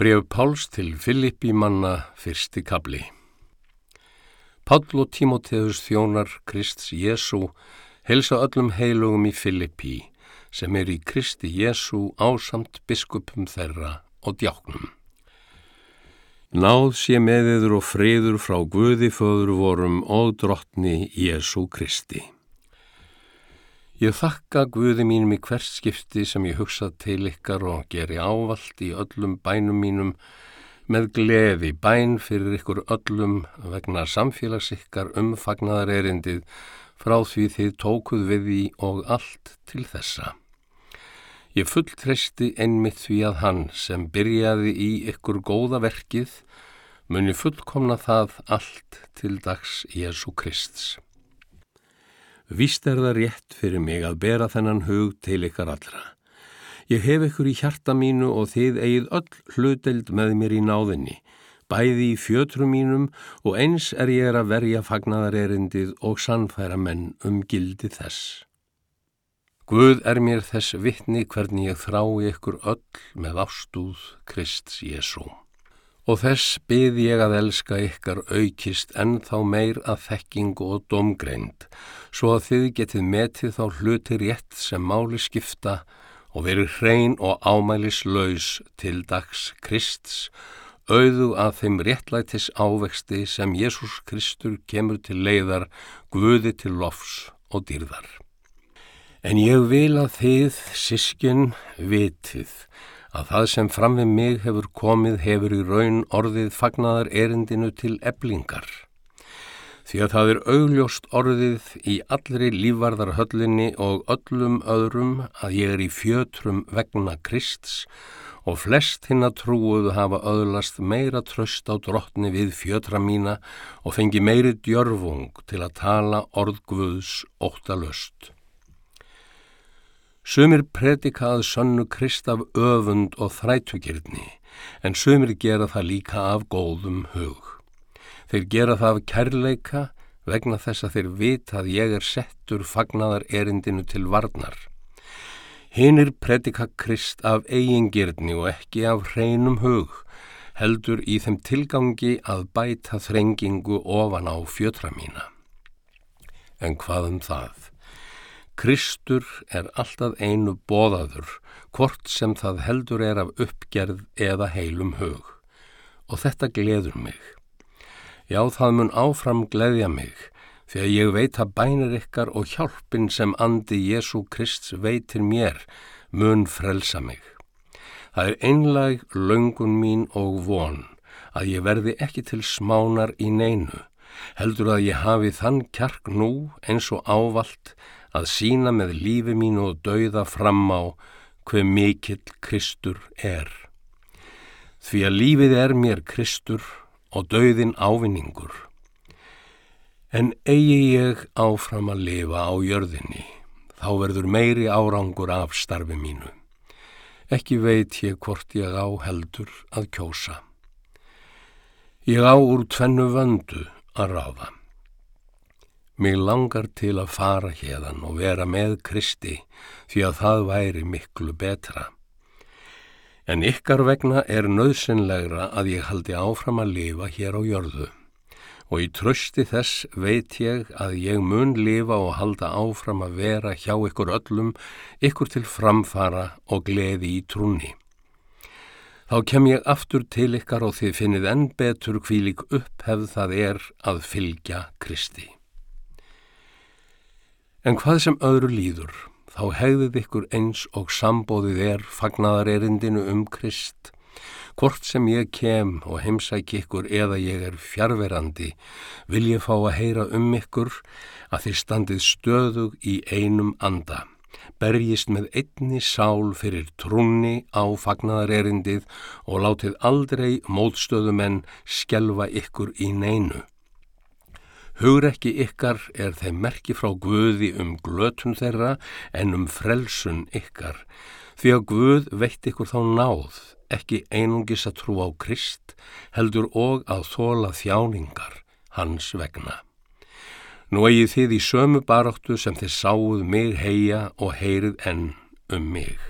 Bref Páls til Filippi manna fyrsti kabli Páll og Tímoteus þjónar Krist Jésu helsa öllum heilugum í Filippi sem er í Kristi Jésu ásamt biskupum þeirra og djáknum. Náð sé meðiður og friður frá Guði föður vorum og drottni Jésu Kristi. Ég þakka Guði mínum í hvert skipti sem ég hugsa til ykkar og geri ávalt í öllum bænum mínum með gleði bæn fyrir ykkur öllum vegna samfélags ykkar umfagnaðar erindið frá því þið tókuð við því og allt til þessa. Ég fulltreysti einmitt því að hann sem byrjaði í ykkur góða verkið muni fullkomna það allt til dags Jésu Krists. Vist er það rétt fyrir mig að bera þennan hug til ykkar allra. Ég hef ykkur í hjarta mínu og þið eigið öll hluteld með mér í náðinni, bæði í fjötrum mínum og eins er ég að verja fagnadarerindið og sannfæra menn um gildi þess. Guð er mér þess vittni hvernig ég þrái ykkur öll með ástúð Krist Jésu. Og þess byð ég að elska ykkar aukist en þá meir að þekkingu og domgreind, svo að þið getið metið þá hluti rétt sem máli skipta og verið hrein og ámælis laus til dags Krists, auðu að þeim réttlætis ávexti sem Jésús Kristur kemur til leiðar, Guði til lofs og dýrðar. En ég vil að þið, sískin, vitið að það sem fram við mig hefur komið hefur í raun orðið fagnaðar erindinu til eblingar. Því að það er augljóst orðið í allri lífvarðarhöllinni og öllum öðrum að ég er í fjötrum vegna Krists og flest hinn að trúuðu hafa öðlast meira tröst á drottni við fjötra mína og fengi meiri djörfung til að tala orð Guðs óttalöst. Sumir predikað sönnu Krist af öfund og þrætugirni, en sumir gera það líka af góðum hug. Þeir gera það af kærleika vegna þess að þeir vita að ég er settur fagnaðar erindinu til varnar. Hinnir predika Krist af eigingirni og ekki af hreinum hug, heldur í þeim tilgangi að bæta þrengingu ofan á fjötra mína. En hvað um það? Kristur er alltaf einu bóðaður, hvort sem það heldur er af uppgerð eða heilum hug. Og þetta gleður mig. Já, það mun áfram gleðja mig, því að ég veit að bænir ykkar og hjálpin sem andi Jésu Krist veitir mér mun frelsa mig. Það er einlag löngun mín og von að ég verði ekki til smánar í neinu, heldur að ég hafi þann kjark nú eins og ávalt að sína með lífi mínu og dauða fram á hver mikill Kristur er. Því að lífið er mér Kristur og dauðin ávinningur. En eigi ég áfram að lifa á jörðinni, þá verður meiri árangur af starfi mínu. Ekki veit ég hvort ég á heldur að kjósa. Ég á úr tvennu vöndu að ráða. Mér langar til að fara hérðan og vera með Kristi því að það væri miklu betra. En ykkar vegna er nöðsynlegra að ég haldi áfram að lifa hér á jörðu og í trösti þess veit ég að ég mun lifa og halda áfram að vera hjá ykkur öllum, ykkur til framfara og gleði í trúni. Þá kem ég aftur til ykkar og þið finnið enn betur kvílik upphefð það er að fylgja Kristi. En hvað sem öðru líður, þá hegðið ykkur eins og sambóðið er fagnadarerindinu um Krist. Hvort sem ég kem og heimsæk ykkur eða ég er fjárverandi, vil ég fá að heyra um ykkur að þið standið stöðug í einum anda. Berjist með einni sál fyrir trúni á fagnadarerindið og látið aldrei mótstöðumenn skjelfa ykkur í neinu. Hugrekki ykkar er þeim merki frá Guði um glötun þeirra en um frelsun ykkar, því að Guð veitt ykkur þá náð, ekki einungis að trú á Krist, heldur og að þóla þjáningar hans vegna. Nú eigið þið í sömu baráttu sem þið sáuð mig heia og heyrið enn um mig.